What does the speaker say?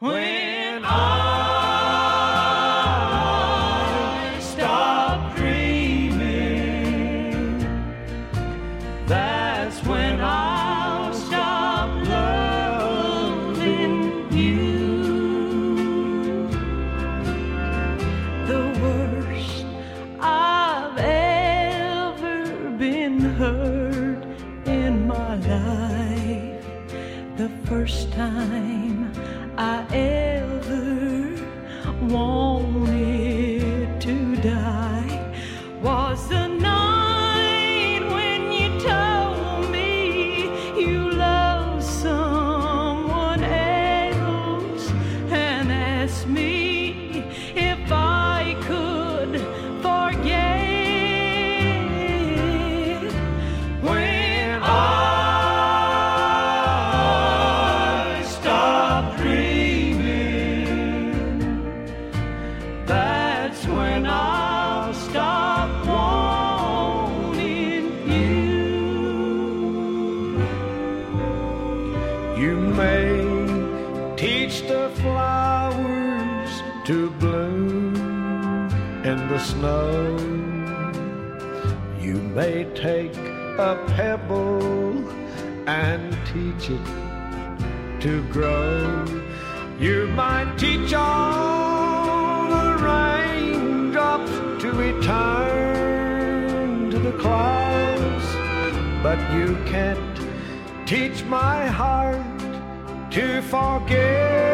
When I stop dreaming, that's when I'll stop loving you. The worst I've ever been hurt in my life. The first time wanted You may teach the flowers to bloom in the snow. You may take a pebble and teach it to grow. You might teach all the raindrops to return to the clouds, but you can't teach my heart to forget.